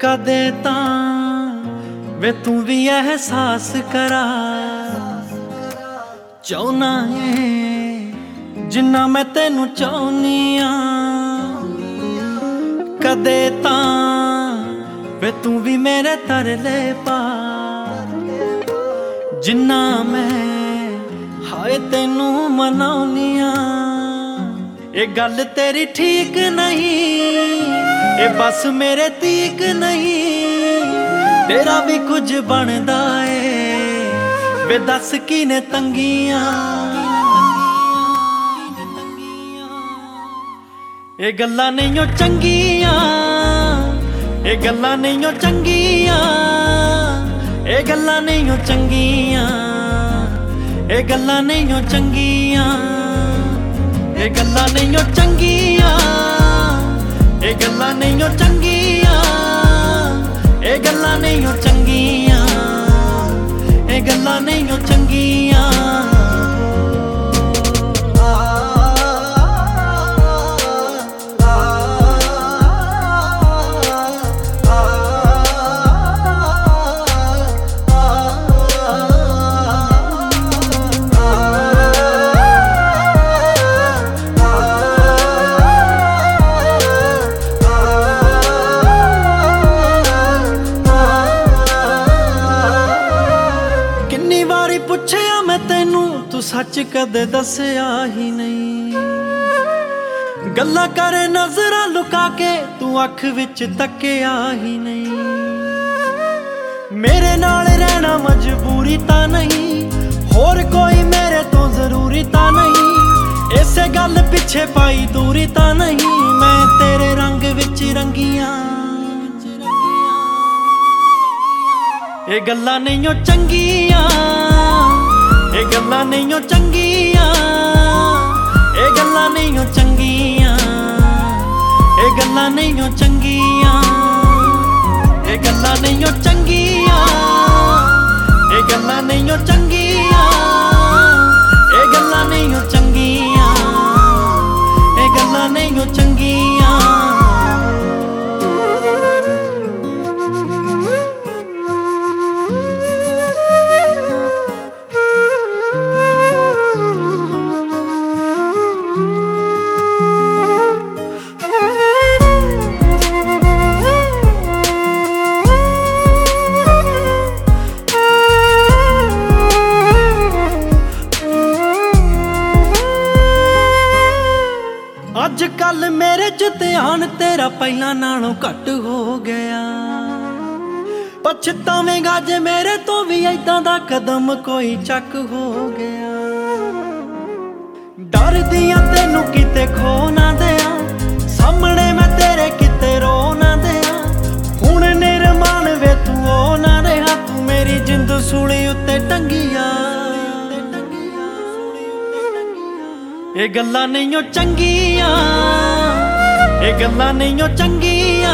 ਕਦੇ ਤਾਂ ਵੇ ਤੂੰ ਵੀ ਅਹਿਸਾਸ ਕਰਾ। ਚਾਹਨਾ ਏ, ਜਿੰਨਾ ਮੈਂ ਤੈਨੂੰ ਚਾਹੁੰਨੀ ਆ। ਕਦੇ ਤਾਂ ਵੇ ਤੂੰ ਵੀ ਮੇਰੇ ਤਰਲੇ ਪਾ। ਜਿੰਨਾ ਮੈਂ, ਹਾਏ ਤੈਨੂੰ ਮਨਾਉਣੀ ਆ। ਇਹ ਗੱਲ ਤੇਰੀ ਠੀਕ ਨਹੀਂ। ਇਹ ਬਸ ਮੇਰੇ ਤੀਕ ਨਹੀਂ, ਤੇਰਾ ਵੀ ਕੁਝ ਬਣਦਾ ਏ। ਵੇ ਦੱਸ ਕੀ ਨੇ ਤੰਗੀਆਂ, ਇਹ ਗੱਲਾਂ ਨਹੀਂ ਓ ਚੰਗੀਆਂ, ਇਹ ਗੱਲਾਂ ਨਹੀਂ ਓ ਚੰਗੀਆਂ, ਇਹ ਗੱਲਾਂ ਨਹੀਂ ਓ ਚੰਗੀਆਂ, ਇਹ ਗੱਲਾਂ ਨਹੀਂ ਓ ਚੰਗੀਆਂ, ਇਹ ਗੱਲਾਂ ਨਹੀਂ ਓ ਚੰਗੀਆਂ ਇਹ ਗੱਲਾਂ ਨਹੀਂ ਓ ਚੰਗੀ ਪੁੱਛਿਆ ਮੈਂ ਤੈਨੂੰ, ਤੂੰ ਸੱਚ ਕਦੇ ਦੱਸਿਆ ਹੀ ਨਹੀਂ। ਗੱਲਾਂ ਕਰੇ ਨਜ਼ਰਾਂ ਲੁਕਾ ਕੇ, ਤੂੰ ਅੱਖ ਵਿੱਚ ਤੱਕਿਆ ਹੀ ਨਹੀਂ। ਮੇਰੇ ਨਾਲ ਰਹਿਣਾ ਮਜਬੂਰੀ ਤਾਂ ਨਹੀਂ, ਹੋਰ ਕੋਈ ਮੇਰੇ ਤੋਂ ਜ਼ਰੂਰੀ ਤਾਂ ਨਹੀਂ। ਇਸੇ ਗੱਲ ਪਿੱਛੇ ਪਾਈ ਦੂਰੀ ਤਾਂ ਨਹੀਂ, ਮੈਂ ਤੇਰੇ ਰੰਗ ਵਿੱਚ ਰੰਗੀਆਂ ਇਹ ਗੱਲਾਂ ਨਹੀਂ ਓ ਚੰਗੀਆਂ ਇਹ ਗੱਲਾਂ ਨਹੀਂ ਚੰਗੀਆਂ, ਇਹ ਗੱਲਾਂ ਨਹੀਂ ਚੰਗੀਆਂ, ਇਹ ਗੱਲਾਂ ਨਹੀਂ ਚੰਗੀਆਂ, ਇਹ ਗੱਲਾਂ ਨਹੀਂ ਚੰਗੀਆਂ। ਅੱਜ ਮੇਰੇ ਚ ਧਿਆਨ ਤੇਰਾ ਪਹਿਲਾਂ ਨਾਲੋਂ ਘੱਟ ਹੋ ਗਿਆ। ਪਛਤਾਵੇਂਗਾ ਜੇ ਮੇਰੇ ਤੋਂ ਵੀ ਐਦਾਂ ਦਾ ਕਦਮ ਕੋਈ ਚੱਕ ਹੋ ਗਿਆ। ਡਰਦੀ ਇਹ ਗੱਲਾਂ ਨਹੀਂ ਚੰਗੀਆਂ, ਇਹ ਗੱਲਾਂ ਨਹੀਂ ਓ ਚੰਗੀਆਂ,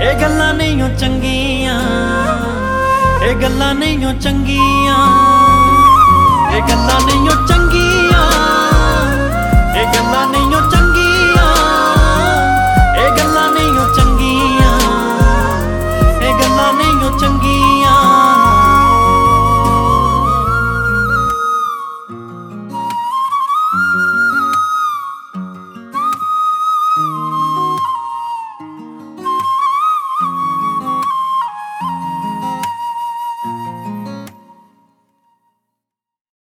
ਇਹ ਗੱਲਾਂ ਨਹੀਂ ਚੰਗੀਆਂ, ਇਹ ਗੱਲਾਂ ਨਹੀਂ ਚੰਗੀਆਂ, ਇਹ ਗੱਲਾਂ ਨਹੀਂ ਚੰਗੀਆਂ